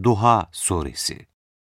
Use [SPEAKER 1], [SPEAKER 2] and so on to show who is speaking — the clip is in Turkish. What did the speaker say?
[SPEAKER 1] Duha Suresi.